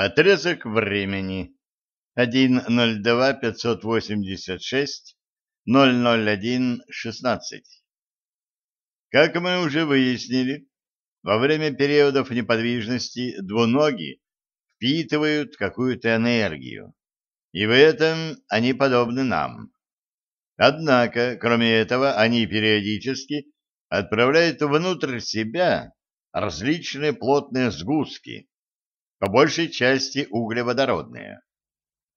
Отрезок времени 1.02.586.001.16 Как мы уже выяснили, во время периодов неподвижности двуногие впитывают какую-то энергию, и в этом они подобны нам. Однако, кроме этого, они периодически отправляют внутрь себя различные плотные сгустки, по большей части углеводородные.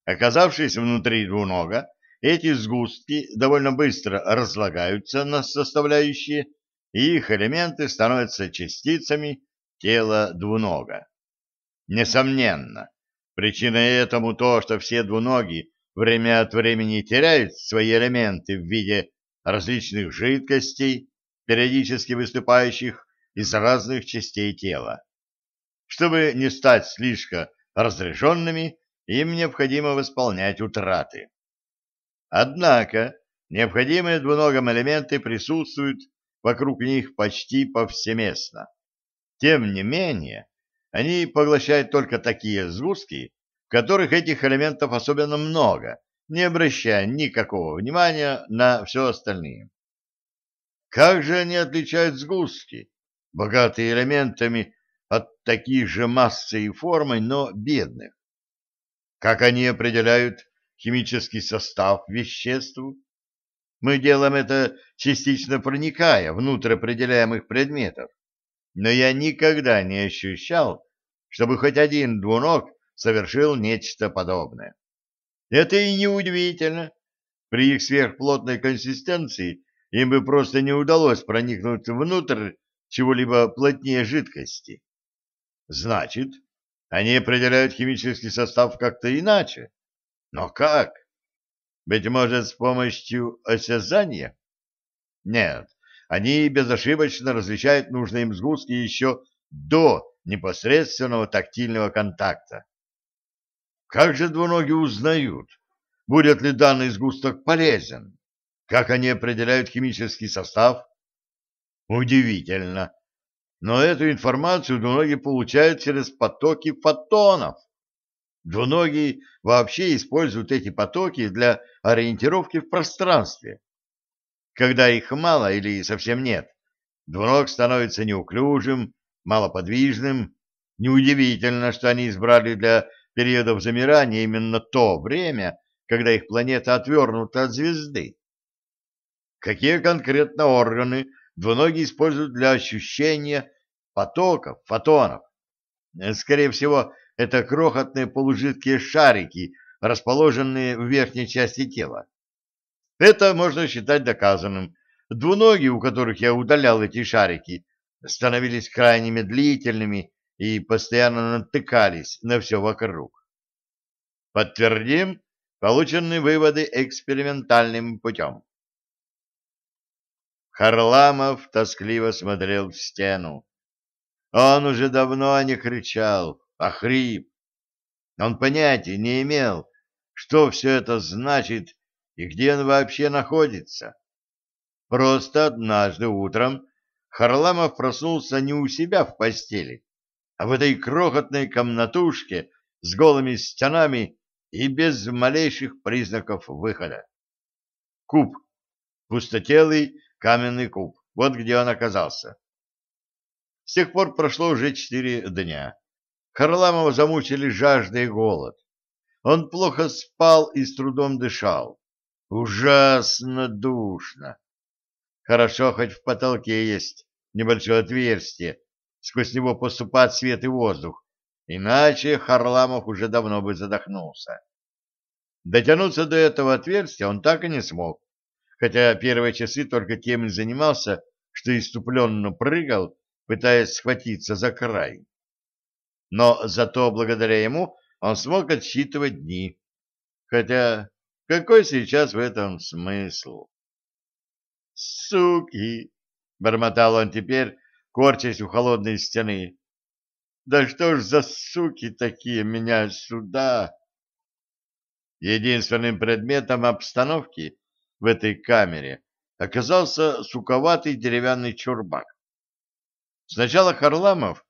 Оказавшись внутри двунога, эти сгустки довольно быстро разлагаются на составляющие, и их элементы становятся частицами тела двунога. Несомненно, причиной этому то, что все двуноги время от времени теряют свои элементы в виде различных жидкостей, периодически выступающих из разных частей тела. Чтобы не стать слишком разряженными, им необходимо восполнять утраты. Однако необходимые двуногим элементы присутствуют вокруг них почти повсеместно. Тем не менее, они поглощают только такие сгустки, в которых этих элементов особенно много, не обращая никакого внимания на все остальные. Как же они отличают сгустки, богатые элементами, от таких же массой и формой, но бедных. Как они определяют химический состав веществ? Мы делаем это частично проникая внутрь определяемых предметов, но я никогда не ощущал, чтобы хоть один двуног совершил нечто подобное. Это и не удивительно. При их сверхплотной консистенции им бы просто не удалось проникнуть внутрь чего-либо плотнее жидкости. Значит, они определяют химический состав как-то иначе. Но как? Быть может, с помощью осязания? Нет, они безошибочно различают нужные им сгустки еще до непосредственного тактильного контакта. Как же двуногие узнают, будет ли данный сгусток полезен? Как они определяют химический состав? Удивительно но эту информацию двуногие получают через потоки фотонов. Двуногие вообще используют эти потоки для ориентировки в пространстве. Когда их мало или совсем нет, двуног становится неуклюжим, малоподвижным. Неудивительно, что они избрали для периодов замирания именно то время, когда их планета отвернута от звезды. Какие конкретно органы двуногие используют для ощущения потоков, фотонов. Скорее всего, это крохотные полужидкие шарики, расположенные в верхней части тела. Это можно считать доказанным. Двуногие, у которых я удалял эти шарики, становились крайне медлительными и постоянно натыкались на все вокруг. Подтвердим полученные выводы экспериментальным путем. Харламов тоскливо смотрел в стену. Он уже давно не кричал, а хрип. Он понятия не имел, что все это значит и где он вообще находится. Просто однажды утром Харламов проснулся не у себя в постели, а в этой крохотной комнатушке с голыми стенами и без малейших признаков выхода. Куб. Пустотелый каменный куб. Вот где он оказался. С тех пор прошло уже четыре дня. Харламова замучили жажда и голод. Он плохо спал и с трудом дышал. Ужасно душно. Хорошо, хоть в потолке есть небольшое отверстие, сквозь него поступает свет и воздух, иначе Харламов уже давно бы задохнулся. Дотянуться до этого отверстия он так и не смог, хотя первые часы только тем и занимался, что иступленно прыгал, пытаясь схватиться за край. Но зато благодаря ему он смог отсчитывать дни. Хотя какой сейчас в этом смысл? «Суки!» — бормотал он теперь, корчась у холодной стены. «Да что ж за суки такие меня сюда?» Единственным предметом обстановки в этой камере оказался суковатый деревянный чурбак. Сначала Харламов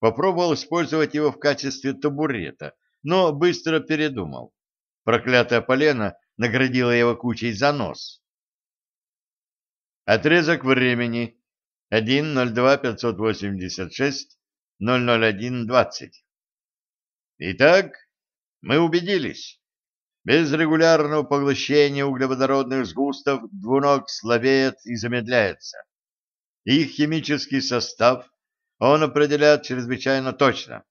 попробовал использовать его в качестве табурета, но быстро передумал. Проклятая полена наградила его кучей занос. Отрезок времени 1.02.586.001.20. Итак, мы убедились. Без регулярного поглощения углеводородных сгустов двуног слабеет и замедляется. Их химический состав он определяет чрезвычайно точно.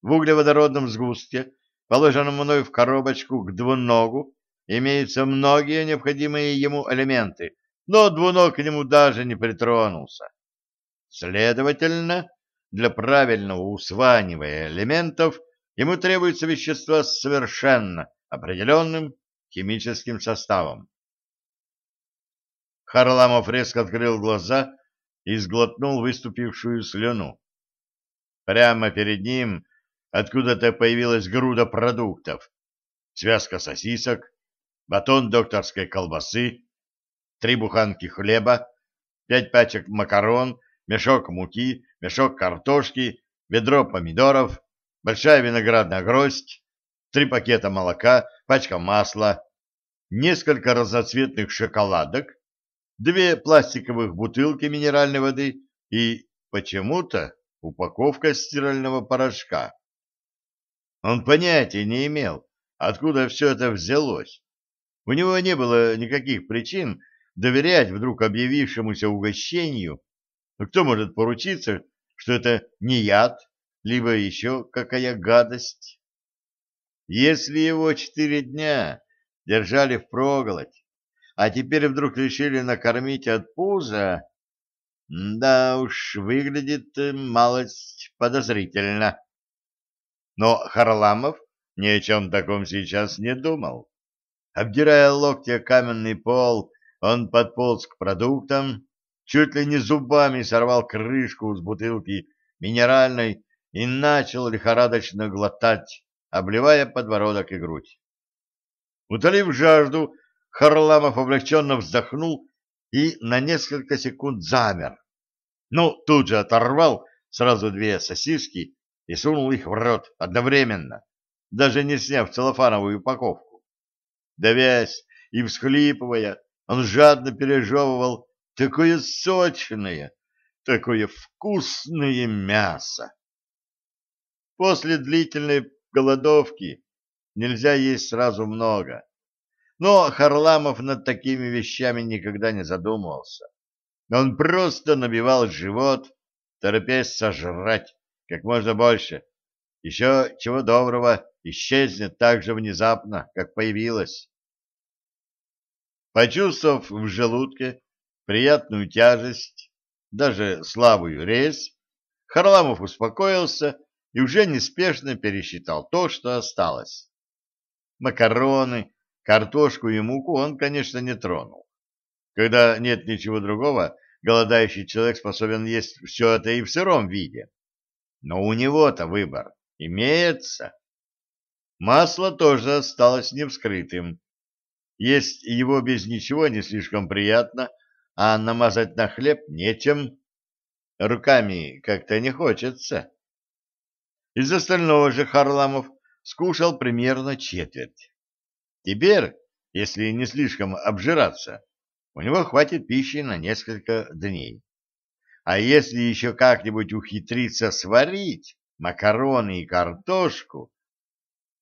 В углеводородном сгустке, положенном мною в коробочку к двуногу, имеются многие необходимые ему элементы, но двуног к нему даже не притронулся. Следовательно, для правильного усваивания элементов ему требуются вещества совершенно определенным химическим составом. Харламов резко открыл глаза и сглотнул выступившую слюну. Прямо перед ним откуда-то появилась груда продуктов. Связка сосисок, батон докторской колбасы, три буханки хлеба, пять пачек макарон, мешок муки, мешок картошки, ведро помидоров, большая виноградная гроздь, три пакета молока, пачка масла, несколько разноцветных шоколадок, две пластиковых бутылки минеральной воды и, почему-то, упаковка стирального порошка. Он понятия не имел, откуда все это взялось. У него не было никаких причин доверять вдруг объявившемуся угощению. Но кто может поручиться, что это не яд, либо еще какая гадость? Если его четыре дня держали впроголодь, а теперь вдруг решили накормить от пуза, да уж, выглядит э, малость подозрительно. Но Харламов ни о чем таком сейчас не думал. Обдирая локтя каменный пол, он подполз к продуктам, чуть ли не зубами сорвал крышку с бутылки минеральной и начал лихорадочно глотать, обливая подбородок и грудь. Утолив жажду, Харламов облегченно вздохнул и на несколько секунд замер. Ну, тут же оторвал сразу две сосиски и сунул их в рот одновременно, даже не сняв целлофановую упаковку. Давясь и всхлипывая, он жадно пережевывал такое сочное, такое вкусное мясо. После длительной голодовки нельзя есть сразу много. Но Харламов над такими вещами никогда не задумывался. Он просто набивал живот, торопясь сожрать как можно больше. Еще чего доброго исчезнет так же внезапно, как появилось. Почувствовав в желудке приятную тяжесть, даже слабую резь, Харламов успокоился и уже неспешно пересчитал то, что осталось. Макароны, Картошку и муку он, конечно, не тронул. Когда нет ничего другого, голодающий человек способен есть все это и в сыром виде. Но у него-то выбор имеется. Масло тоже осталось невскрытым. Есть его без ничего не слишком приятно, а намазать на хлеб нечем. Руками как-то не хочется. Из остального же Харламов скушал примерно четверть. Теперь, если не слишком обжираться, у него хватит пищи на несколько дней. А если еще как-нибудь ухитриться сварить макароны и картошку,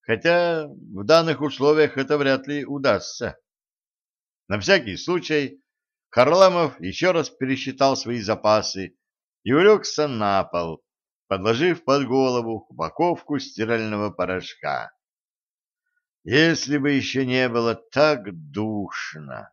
хотя в данных условиях это вряд ли удастся. На всякий случай Харламов еще раз пересчитал свои запасы и улегся на пол, подложив под голову упаковку стирального порошка. Если бы еще не было так душно.